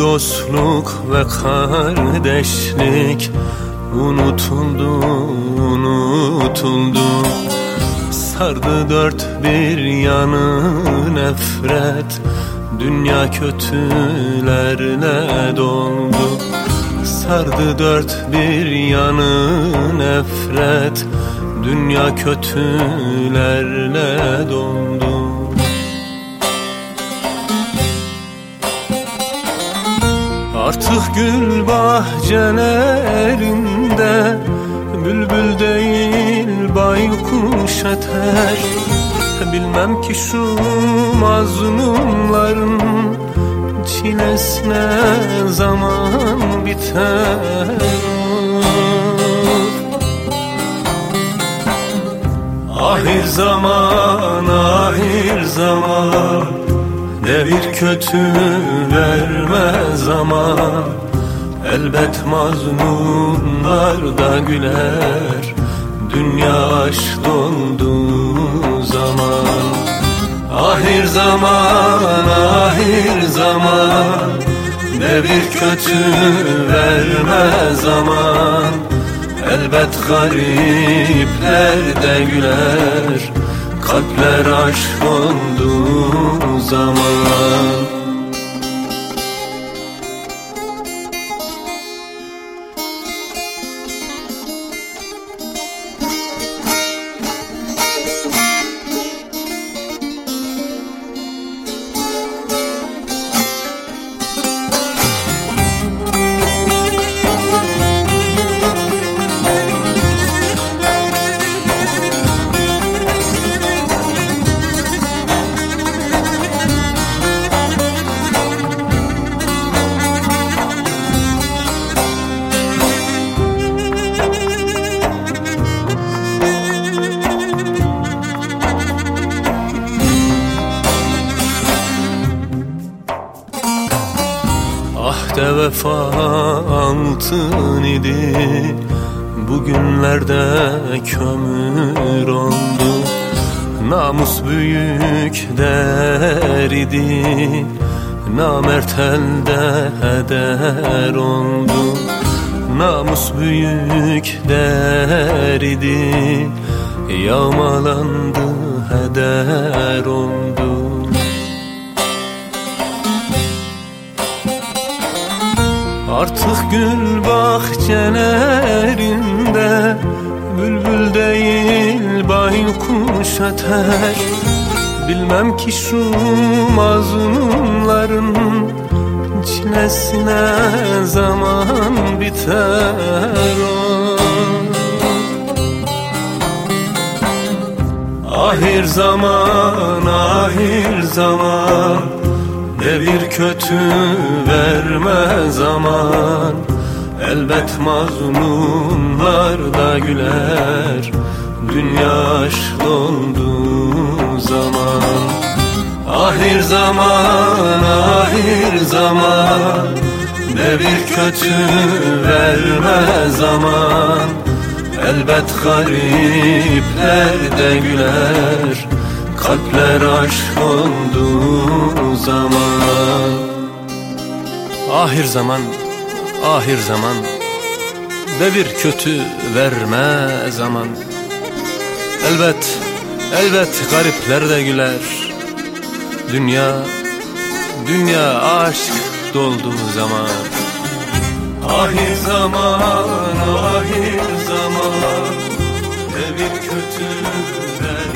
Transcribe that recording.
Dostluk ve kardeşlik Unutuldu, unutuldu. Sardı dört bir yanı nefret Dünya kötülerle doldu. Sardı dört bir yanı nefret Dünya kötülerle doldu Artık gül bahçelerinde Bülbül değil baykuş eter. Bilmem ki şu mazlumların Çilesine zaman biter. Ahir zaman, ahir zaman Ne bir kötü verme zaman Elbet mazlumlar da güler. Dünya aşk dolduğu zaman. Ahir zaman, ahir zaman. Ne bir kötü verme zaman Elbet garipler de güler Kalpler aşk olduğu zaman vefa altın idi. Bugünlerde kömür oldu. Namus büyük der idi. Namert elde heder oldu. Namus büyük der idi. Yağmalandı heder oldu Artık gül bahçelerinde Bülbül değil baykuş öter Bilmem ki şu mazlumların Çilesine zaman biter Ahir zaman, ahir zaman ne bir kötü verme zaman. Elbet mazlumlar da güler Dünya aşk dolduğu zaman. Ahir zaman, ahir zaman. Ne bir kötü verme zaman. Elbet garipler de güler Kalpler aşk olduğu zaman. Ahir zaman, ahir zaman. De bir kötü verme zaman. Elbet, elbet garipler de güler. Dünya, dünya aşk dolduğu zaman. Ahir zaman, ahir zaman. De bir kötü verme